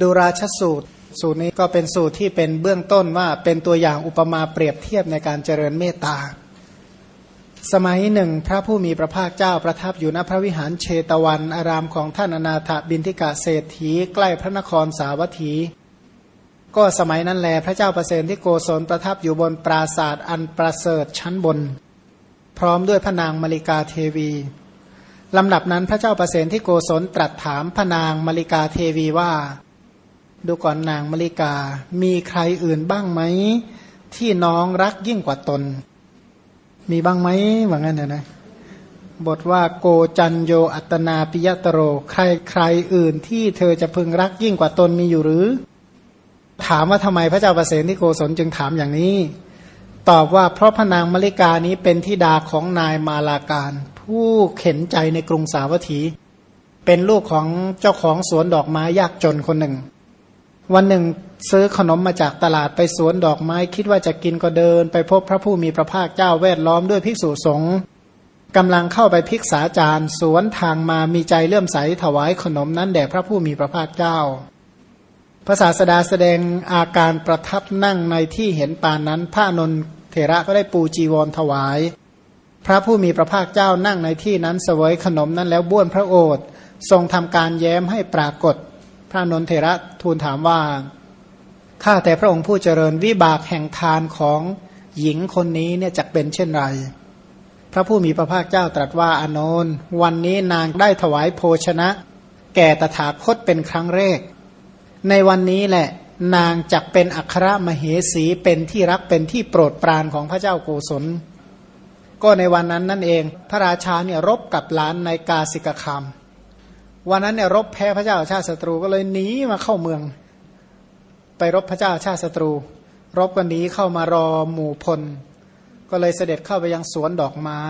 ดูราชสูตร สูตรนี้ก็เป็นสูตรที่เป็นเบื้องต้นว่าเป็นตัวอย่างอุปมาเปรียบเทียบในการเจริญเมตตา สมัยหนึ่ง พระผู้มีพระภาคเจ้าประทับอยู่ณพระวิหารเชตวัน อารามของท่านอนาถบินทิกาเศรษฐี ใกล้พระนครสาวัตถี ก็สมัยนั้นแลพระเจ้าประเสนที่โกศลประทับอยู่บนปราศาสตร์อันประเสริฐชั้นบน พร้อมด้วยพระนางมริกาเทวีลำดับนั้นพระเจ้าประเสนที่โกศลตรัสถามพนางมริกาเทวีว่า ดูก่อนนางมริกา มีใครอื่นบ้างไหม ที่น้องรักยิ่งกว่าตน มีบ้างไหมว่างั้นนะนะ บทว่าโกจันโยอัตนาปิยตโร ใครใครอื่นที่เธอจะพึงรักยิ่งกว่าตนมีอยู่หรือ ถามว่าทำไมพระเจ้าประเสนที่โกศลจึงถามอย่างนี้ ตอบว่าเพราะพระนางมริกานี้เป็นทิดาของนายมาลาการ ผู้เข็นใจในกรุงสาวัตถี เป็นลูกของเจ้าของสวนดอกไม้ยากจนคนหนึ่ง วันหนึ่งซื้อขนมมาจากตลาดไปสวนดอกไม้ คิดว่าจะกินก็เดิน ไปพบพระผู้มีพระภาคเจ้าแวดล้อมด้วยภิกษุสงฆ์กำลังเข้าไปพิกษาจารสวนทางมามีใจเลื่อมใสถวายขนมนั้นแด่พระผู้มีพระภาคเจ้าพระศาสดาแสดงอาการประทับนั่งในที่เห็นปานนั้นพระนนเถระก็ได้ปูจีวรถวาย พระผู้มีพระภาคเจ้านั่งในที่นั้นเสวยขนมนั้นแล้วบ้วนพระโอษฐ์ทรงทำการแย้มให้ปรากฏ พระนนเทระทูลถามว่าข้าแต่พระองค์ผู้เจริญวิบากแห่งทานของหญิงคนนี้เนี่ยจะเป็นเช่นไร พระผู้มีพระภาคเจ้าตรัสว่าอานนท์วันนี้นางได้ถวายโภชนะ แก่ตถาคตเป็นครั้งแรก ในวันนี้แหละนางจักเป็นอัครมเหสีเป็นที่รักเป็นที่โปรดปรานของพระเจ้าโกศล ก็ในวันนั้นนั่นเอง พระราชาเนี่ยรบกับหลานในกาสิกคาม วันนั้นเนี่ยรบแพ้พระเจ้าชาติศัตรูก็เลยหนีมาเข้าเมือง ไปรบพระเจ้าชาติศัตรู รบกันนี้เข้ามารอหมู่พล ก็เลยเสด็จเข้าไปยังสวนดอกไม้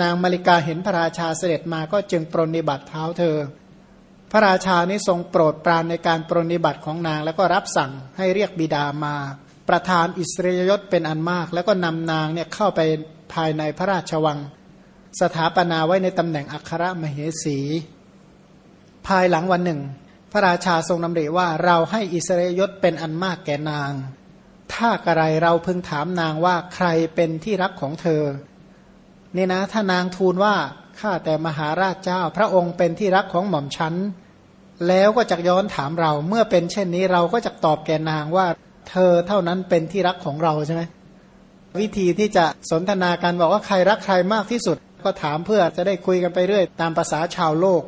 นางมาริกาเห็นพระราชาเสด็จมาก็จึงปรนนิบัติเท้าเธอ พระราชานี้ทรงโปรดปรานในการปรนนิบัติของนางแล้วก็รับสั่งให้เรียกบิดามา ประธานอิสริยยศเป็นอันมาก แล้วก็นำนางเนี่ยเข้าไปภายในพระราชวัง สถาปนาไว้ในตำแหน่งอัครมเหสี ภายหลังวันหนึ่ง พระราชาทรงนำริว่าเราให้อิสราเอลยศเป็นอันมากแก่นาง ถ้ากระไรเราพึงถามนางว่าใครเป็นที่รักของเธอนี่นะถ้านางทูลว่าข้าแต่มหาราชเจ้า พระองค์เป็นที่รักของหม่อมฉันแล้วก็จะย้อนถามเราเมื่อเป็นเช่นนี้เราก็จะตอบแก่นางว่า เธอเท่านั้นเป็นที่รักของเราใช่ไหมวิธีที่จะสนทนากันบอกว่าใครรักใครมากที่สุด ก็ถามเพื่อจะได้คุยกันไปเรื่อย ตามภาษาชาวโลก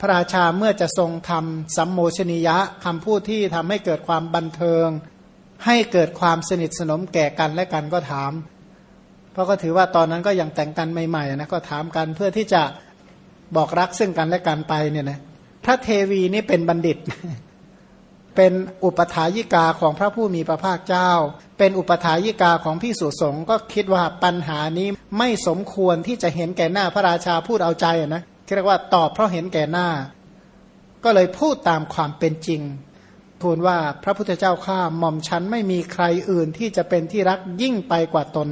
พระราชาเมื่อจะทรงทำสัมโมชนิยะคำพูดที่ทำให้เกิดความบันเทิง ให้เกิดความสนิทสนมแก่กันและกันก็ถาม เพราะก็ถือว่าตอนนั้นก็ยังแต่งกันใหม่ๆนะก็ถามกันเพื่อที่จะบอกรักซึ่งกันและกันไปเนี่ยนะพระเทวีนี่เป็นบัณฑิต เป็นอุปถายิกาของพระผู้มีพระภาคเจ้า เป็นอุปถายิกาของพี่สุสงก็คิดว่าปัญหานี้ไม่สมควรที่จะเห็นแก่หน้าพระราชาพูดเอาใจนะ เรียกว่าตอบเพราะเห็นแก่หน้า ก็เลยพูดตามความเป็นจริง ทูลว่าพระพุทธเจ้าข้าหม่อมฉันไม่มีใครอื่นที่จะเป็นที่รักยิ่งไปกว่าตน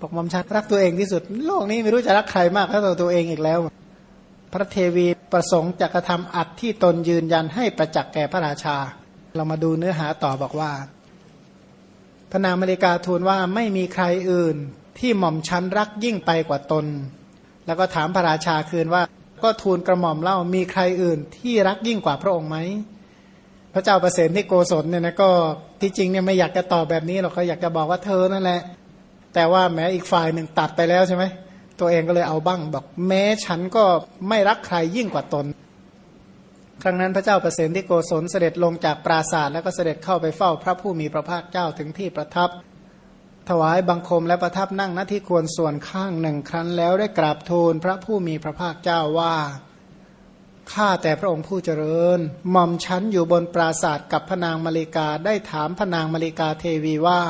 บอกหม่อมฉันรักตัวเองที่สุด โลกนี้ไม่รู้จะรักใครมากเท่าตัวเองอีกแล้ว พระเทวีประสงค์จะกระทำอัดที่ตนยืนยันให้ประจักษ์แก่พระราชา เรามาดูเนื้อหาต่อบอกว่าพระนางมริกาทูลว่าไม่มีใครอื่นที่หม่อมชั้นรักยิ่งไปกว่าตน แล้วก็ถามพระราชาคืนว่า ก็ทูลกระหม่อมเล่ามีใครอื่นที่รักยิ่งกว่าพระองค์ไหมพระเจ้าประเสริฐที่โกศลเนี่ยนะก็ที่จริงเนี่ยไม่อยากจะตอบแบบนี้หรอกเขาอยากจะบอกว่าเธอนั่นแหละ แต่ว่าแม้อีกฝ่ายหนึ่งตัดไปแล้วใช่ไหมตัวเองก็เลยเอาบ้างบอก แม้ฉันก็ไม่รักใครยิ่งกว่าตน ครั้งนั้นพระเจ้าประเสนที่โกศลเสด็จลงจากปราศาสตร์แล้วก็เสด็จเข้าไปเฝ้าพระผู้มีพระภาคเจ้าถึงที่ประทับ ถวายบังคมและประทับนั่งหน้าที่ควรส่วนข้างหนึ่งครั้นแล้วได้กราบทูลพระผู้มีพระภาคเจ้าว่าข้าแต่พระองค์ผู้เจริญหม่อมชั้นอยู่บนปราศาสตร์กับพนางมาริกาได้ถามพนางมาริกาเทวีว่า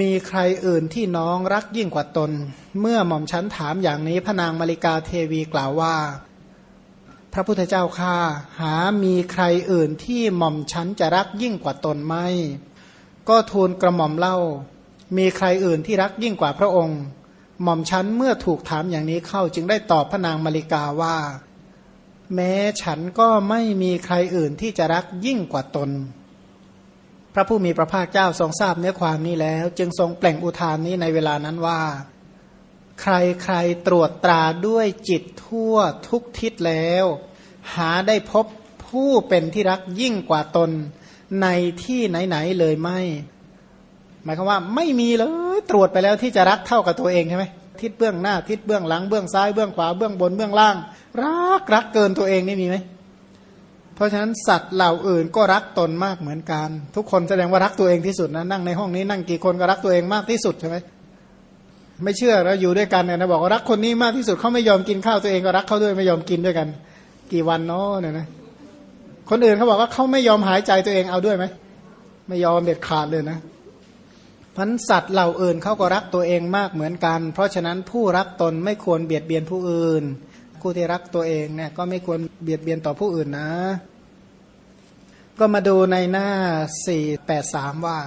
มีใครอื่นที่น้องรักยิ่งกว่าตน เมื่อหม่อมชั้นถามอย่างนี้พนางมาริกาเทวีกล่าวว่า พระพุทธเจ้าข้าหามีใครอื่นที่หม่อมชั้นจะรักยิ่งกว่าตนไหมก็ทูลกระหม่อมเล่า มีใครอื่นที่รักยิ่งกว่าพระองค์ หม่อมชันเมื่อถูกถามอย่างนี้เข้าจึงได้ตอบพระนางมาริกาว่า แม้ฉันก็ไม่มีใครอื่นที่จะรักยิ่งกว่าตน พระผู้มีพระภาคเจ้าทรงทราบเนื้อความนี้แล้ว จึงทรงเปล่งอุทานนี้ในเวลานั้นว่า ใครใครตรวจตราด้วยจิตทั่วทุกทิศแล้ว หาได้พบผู้เป็นที่รักยิ่งกว่าตนในที่ไหนๆเลยไม่ หมายความว่าไม่มีเลยตรวจไปแล้วที่จะรักเท่ากับตัวเองใช่ไหมทิศเบื้องหน้าทิศเบื้องหลังเบื้องซ้ายเบื้องขวาเบื้องบนเบื้องล่าง รักรักเกินตัวเองนี่มีไหมเพราะฉะนั้นสัตว์เหล่าอื่นก็รักตนมากเหมือนกัน ทุกคนแสดงว่ารักตัวเองที่สุดนะนั่งในห้องนี้นั่งกี่คนก็รักตัวเองมากที่สุดใช่ไหมไม่เชื่อเราอยู่ด้วยกันเนี่ยนะบอกว่ารักคนนี้มากที่สุดเขาไม่ยอมกินข้าวตัวเองก็รักเขาด้วยไม่ยอมกินด้วยกัน กี่วันเนาะเนี่ยนะคนอื่นเขาบอกว่าเขาไม่ยอมหายใจตัวเองเอาด้วยไหมไม่ยอมเด็ดขาดเลยนะ พันสัตว์เหล่าอื่นเขาก็รักตัวเองมากเหมือนกัน เพราะฉะนั้นผู้รักตนไม่ควรเบียดเบียนผู้อื่นผู้ที่รักตัวเองเนี่ยก็ไม่ควรเบียดเบียนต่อผู้อื่นนะ ก็มาดูในหน้า 483 ว่า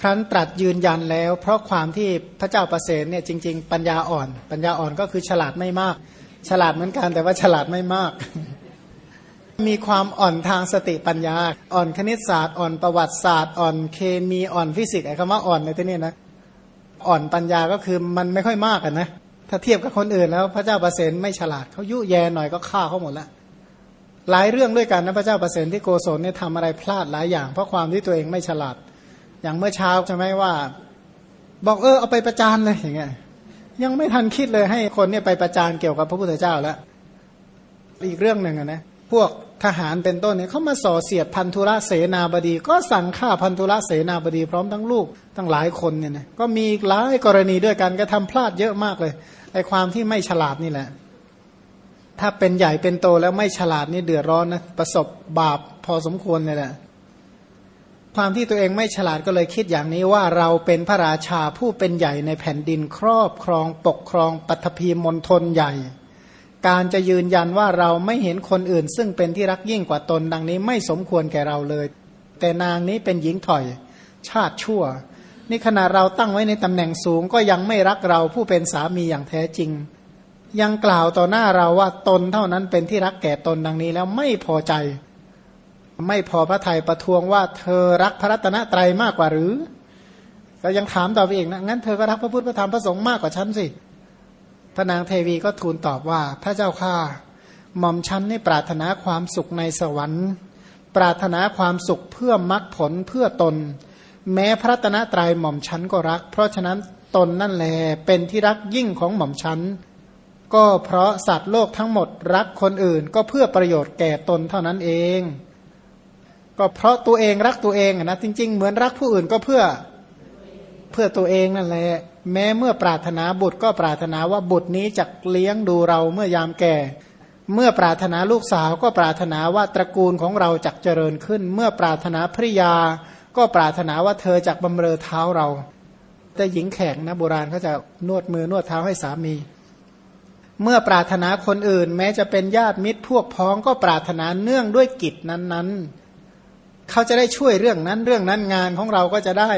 ครั้นตรัสยืนยันแล้ว เพราะความที่พระเจ้าประเสริฐเนี่ยจริง ๆ ปัญญาอ่อน ปัญญาอ่อนก็คือฉลาดไม่มาก ฉลาดเหมือนกันแต่ว่าฉลาดไม่มาก มีความอ่อนทางสติปัญญา อ่อนคณิตศาสตร์ อ่อนประวัติศาสตร์ อ่อนเคมี อ่อนฟิสิกส์ไอ้คำว่าอ่อนในที่นี้นะ อ่อนปัญญาก็คือมันไม่ค่อยมากนนะถ้าเทียบกับคนอื่นแล้ว พระเจ้าประเสนไม่ฉลาดเขายุแยหน่อยก็ฆ่าเขาหมดละ หลายเรื่องด้วยกันนะพระเจ้าประเสนที่โกศลเนี่ยทำอะไรพลาดหลายอย่าง เพราะความที่ตัวเองไม่ฉลาด อย่างเมื่อเช้าใช่ไหมว่า บอกเออเอาไปประจานเลยอย่างเงี้ย ยังไม่ทันคิดเลยให้คนเนี่ยไปประจานเกี่ยวกับพระพุทธเจ้าแล้ว อีกเรื่องหนึ่งนะ พวก ทหารเป็นต้นเนี่ยเขามาส่อเสียดพันธุระเสนาบดี ก็สั่งฆ่าพันธุระเสนาบดีพร้อมทั้งลูกทั้งหลายคนเนี่ยนะก็มีหลายกรณีด้วยกันก็ทำพลาดเยอะมากเลยไอ้ความที่ไม่ฉลาดนี่แหละ ถ้าเป็นใหญ่เป็นโตแล้วไม่ฉลาดนี่เดือดร้อนนะประสบบาปพอสมควรเลยแหละความที่ตัวเองไม่ฉลาดก็เลยคิดอย่างนี้ว่าเราเป็นพระราชาผู้เป็นใหญ่ในแผ่นดินครอบครองปกครองปัตภีมณฑลใหญ่ การจะยืนยันว่าเราไม่เห็นคนอื่น ซึ่งเป็นที่รักยิ่งกว่าตนดังนี้ไม่สมควรแก่เราเลย แต่นางนี้เป็นหญิงถอย ชาติชั่ว นี่ขณะเราตั้งไว้ในตำแหน่งสูงก็ยังไม่รักเราผู้เป็นสามีอย่างแท้จริง ยังกล่าวต่อหน้าเราว่าตนเท่านั้นเป็นที่รักแก่ตนดังนี้แล้วไม่พอใจ ไม่พอพระทัยประท้วงว่าเธอรักพระรัตนตรัยมากกว่าหรือ ก็ยังถามต่อไปอีกนะงั้นเธอก็รักพระพุทธพระธรรมพระสงฆ์มากกว่าฉันสิ พระนางเทวีก็ทูลตอบว่า พระเจ้าข้าหม่อมชั้นนี่ปรารถนาความสุขในสวรรค์ ปรารถนาความสุขเพื่อมรักผลเพื่อตน แม้พระตนะตรายหม่อมชั้นก็รัก เพราะฉะนั้นตนนั่นแหลเป็นที่รักยิ่งของหม่อมชั้น ก็เพราะสัตว์โลกทั้งหมดรักคนอื่น ก็เพื่อประโยชน์แก่ตนเท่านั้นเอง ก็เพราะตัวเองรักตัวเองนะจริง ๆ เหมือนรักผู้อื่นก็เพื่อ เพื่อตัวเองนั่นแหละแม้เมื่อปรารถนาบุตรก็ปรารถนาว่าบุตรนี้จะเลี้ยงดูเราเมื่อยามแก่ เมื่อปรารถนาลูกสาวก็ปรารถนาว่าตระกูลของเราจะเจริญขึ้น เมื่อปรารถนาภริยา ก็ปรารถนาว่าเธอจะบำเรอเท้าเรา แต่หญิงแขกนะโบราณเขาจะนวดมือนวดเท้าให้สามี เมื่อปรารถนาคนอื่น แม้จะเป็นญาติมิตรพวกพ้องก็ปรารถนาเนื่องด้วยกิจนั้นๆ เขาจะได้ช่วยเรื่องนั้นเรื่องนั้นงานของเราก็จะได้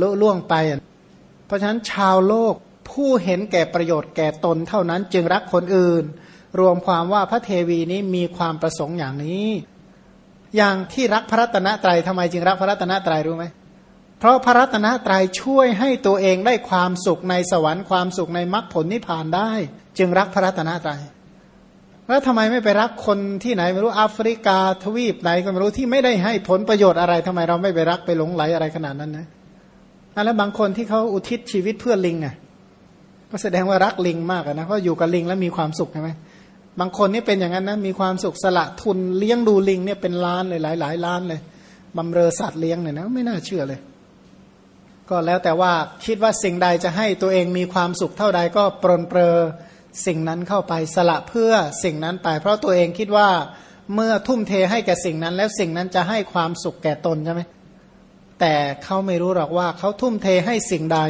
ลุล่วงไป เพราะฉะนั้นชาวโลกผู้เห็นแก่ประโยชน์แก่ตนเท่านั้นจึงรักคนอื่น รวมความว่าพระเทวีนี้มีความประสงค์อย่างนี้ อย่างที่รักพระรัตนตรัยทำไมจึงรักพระรัตนตรัยรู้ไหมเพราะพระรัตนตรัยช่วยให้ตัวเองได้ความสุขในสวรรค์ความสุขในมรรคผลนิพพานได้ จึงรักพระรัตนตรัยแล้วทำไมไม่ไปรักคนที่ไหนไม่รู้แอฟริกาทวีปไหนก็ไม่รู้ที่ไม่ได้ให้ผลประโยชน์อะไรทำไมเราไม่ไปรักไปหลงไหลอะไรขนาดนั้นนะ แล้วบางคนที่เขาอุทิศชีวิตเพื่อลิงอะก็แสดงว่ารักลิงมากนะเพราะอยู่กับลิงแล้วมีความสุขใช่ไหมบางคนนี่เป็นอย่างนั้นนะมีความสุขสละทุนเลี้ยงดูลิงเนี่ยเป็นล้านเลยหลายหลายล้านเลยบำเรอสัตว์เลี้ยงเนี่ยนะไม่น่าเชื่อเลย ก็แล้วแต่ว่าคิดว่าสิ่งใดจะให้ตัวเองมีความสุขเท่าใดก็ปรนเปรอสิ่งนั้นเข้าไปสละเพื่อสิ่งนั้นไป เพราะตัวเองคิดว่าเมื่อทุ่มเทให้แก่สิ่งนั้น แล้วสิ่งนั้นจะให้ความสุขแก่ตนใช่ไหม แต่เขาไม่รู้หรอกว่าเขาทุ่มเทให้สิ่งใด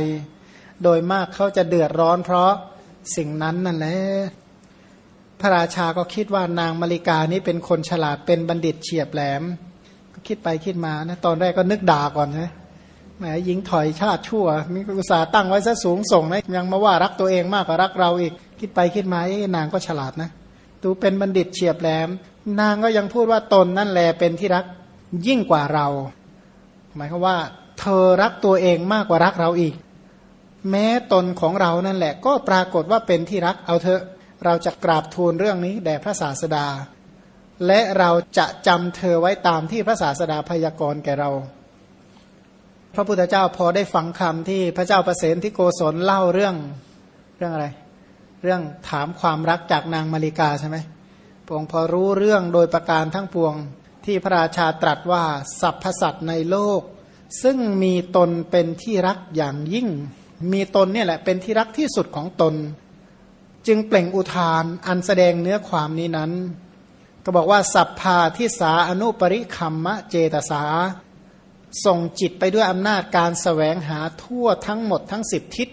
โดยมากเขาจะเดือดร้อน เพราะสิ่งนั้นนั่นแหละพระราชาก็คิดว่านางมาริกานี้เป็นคนฉลาดเป็นบัณฑิตเฉียบแหลม ก็คิดไปคิดมานะตอนแรกก็นึกด่าก่อนนะแหมยิงถอยชาติชั่วมีอุตสาห์ตั้งไว้ซะสูงส่งนะยังมาว่ารักตัวเองมากกว่ารักเราอีก คิดไปคิดมาไอ้นางก็ฉลาดนะดูเป็นบัณฑิตเฉียบแหลม นางก็ยังพูดว่าตนนั่นแหละเป็นที่รักยิ่งกว่าเรา หมายความว่า เธอรักตัวเองมากกว่ารักเราอีก แม้ตนของเรานั่นแหละ ก็ปรากฏว่าเป็นที่รักเอาเถอะเราจะกราบทูลเรื่องนี้แด่พระศาสดา และเราจะจำเธอไว้ตามที่พระศาสดาพยากรณ์แก่เรา พระพุทธเจ้าพอได้ฟังคำที่พระเจ้าประเสนที่โกศลเล่าเรื่องเรื่องอะไร เรื่องถามความรักจากนางมาริกาใช่ไหมพงพอรู้เรื่องโดยประการทั้งปวง ที่พระราชาตรัสว่าสัพพสัตในโลก ซึ่งมีตนเป็นที่รักอย่างยิ่ง มีตนเนี่ยแหละเป็นที่รักที่สุดของตน จึงเปล่งอุทานอันแสดงเนื้อความนี้นั้น ก็บอกว่าสัพพาทิสาอนุปริคัมมะเจตสา ส่งจิตไปด้วยอำนาจการสแสวงหาทั่วทั้งหมดทั้งสิบทิศส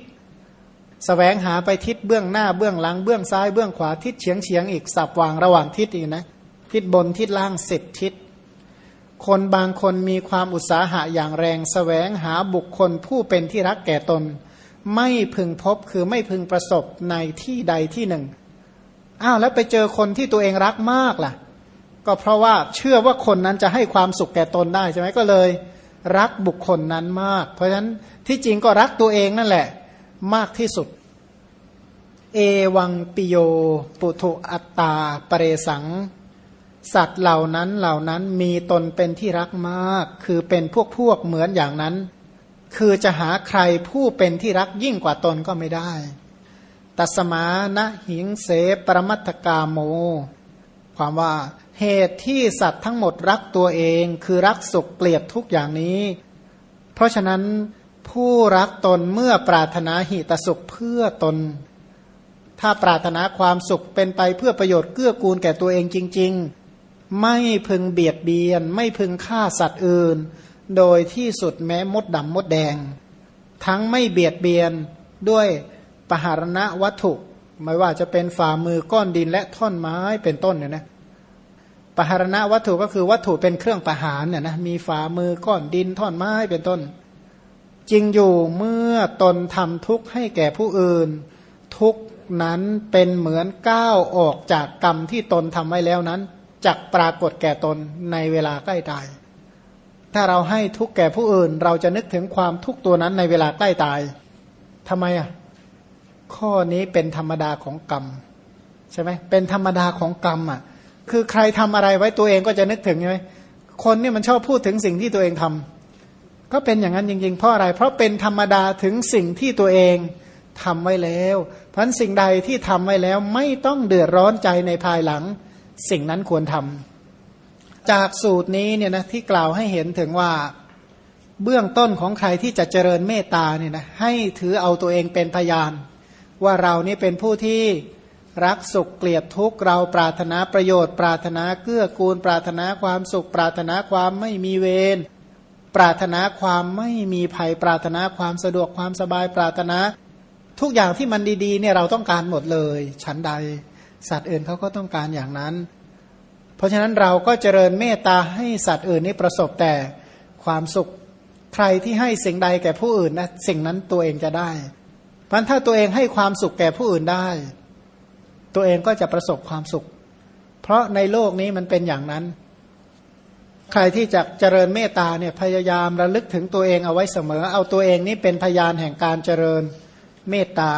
แสวงหาไปทิศเบื้องหน้าเบื้องหลังเบื้องซ้ายเบื้องขวาทิศเฉียงเฉียงอีกสับวางระหว่างทิศอีกนะ ทิศบนทิศล่างสิบทิศ คนบางคนมีความอุตสาหะอย่างแรงสแสวงหาบุคคลผู้เป็นที่รักแก่ตน ไม่พึงพบคือไม่พึงประสบในที่ใดที่หนึ่งอ้าวแล้วไปเจอคนที่ตัวเองรักมากล่ะ ก็เพราะว่าเชื่อว่าคนนั้นจะให้ความสุขแก่ตนได้ใช่ไหมก็เลย รักบุคคลนั้นมาก เพราะฉะนั้นที่จริงก็รักตัวเองนั่นแหละ มากที่สุด เอวังปิโย ปุถุอัตตา ปเรสัง สัตว์เหล่านั้นเหล่านั้นมีตนเป็นที่รักมาก คือเป็นพวกพวกเหมือนอย่างนั้น คือจะหาใครผู้เป็นที่รักยิ่งกว่าตนก็ไม่ได้ ตัสมานะหิงเสปรมัตกาโม ความว่าเหตุที่สัตว์ทั้งหมดรักตัวเอง คือรักสุขเกลียดทุกอย่างนี้ เพราะฉะนั้นผู้รักตนเมื่อปรารถนาหิตสุขเพื่อตน ถ้าปรารถนาความสุขเป็นไปเพื่อประโยชน์เกื้อกูลแก่ตัวเองจริง ๆ ไม่พึงเบียดเบียน ไม่พึงฆ่าสัตว์อื่น โดยที่สุดแม้มดดำมดแดง ทั้งไม่เบียดเบียนด้วยปหารณะวัตถุ ไม่ว่าจะเป็นฝ่ามือก้อนดินและท่อนไม้เป็นต้นเนี่ยนะปหารณะวัตถุก็คือวัตถุเป็นเครื่องประหารเนี่ยนะมีฝ่ามือก้อนดินท่อนไม้เป็นต้น จริงอยู่เมื่อตนทำทุกข์ให้แก่ผู้อื่น ทุกนั้นเป็นเหมือนก้าวออกจากกรรมที่ตนทำไว้แล้วนั้น จักปรากฏแก่ตนในเวลาใกล้ตาย ถ้าเราให้ทุกแก่ผู้อื่น เราจะนึกถึงความทุกตัวนั้นในเวลาใกล้ตายทำไมอะข้อนี้เป็นธรรมดาของกรรมใช่ไหมเป็นธรรมดาของกรรมอะ คือใครทำอะไรไว้ตัวเองก็จะนึกถึงใช่ไหมคนนี่มันชอบพูดถึงสิ่งที่ตัวเองทำก็เป็นอย่างนั้นจริงๆ เพราะอะไร เพราะเป็นธรรมดาถึงสิ่งที่ตัวเองทำไว้แล้ว เพราะสิ่งใดที่ทำไว้แล้วไม่ต้องเดือดร้อนใจในภายหลัง สิ่งนั้นควรทำจากสูตรนี้เนี่ยนะที่กล่าวให้เห็นถึงว่าเบื้องต้นของใครที่จะเจริญเมตตาเนี่ยนะให้ถือเอาตัวเองเป็นพยาน ว่าเรานี่เป็นผู้ที่รักสุขเกลียดทุกข์เราปรารถนาประโยชน์ ปรารถนาเกื้อกูล ปรารถนาความสุข ปรารถนาความไม่มีเวรปรารถนาความไม่มีภัย ปรารถนาความสะดวกความสบายปรารถนา ทุกอย่างที่มันดีๆเนี่ยเราต้องการหมดเลย ฉันใด สัตว์อื่นเขาก็ต้องการอย่างนั้น เพราะฉะนั้นเราก็เจริญเมตตาให้สัตว์อื่นนี้ประสบแต่ความสุขใครที่ให้สิ่งใดแก่ผู้อื่นนะสิ่งนั้นตัวเองจะได้เพราะถ้าตัวเองให้ความสุขแก่ผู้อื่นได้ ตัวเองก็จะประสบความสุข เพราะในโลกนี้มันเป็นอย่างนั้น ใครที่จะเจริญเมตตาเนี่ยพยายามระลึกถึงตัวเองเอาไว้เสมอ เอาตัวเองนี้เป็นพยานแห่งการเจริญเมตตา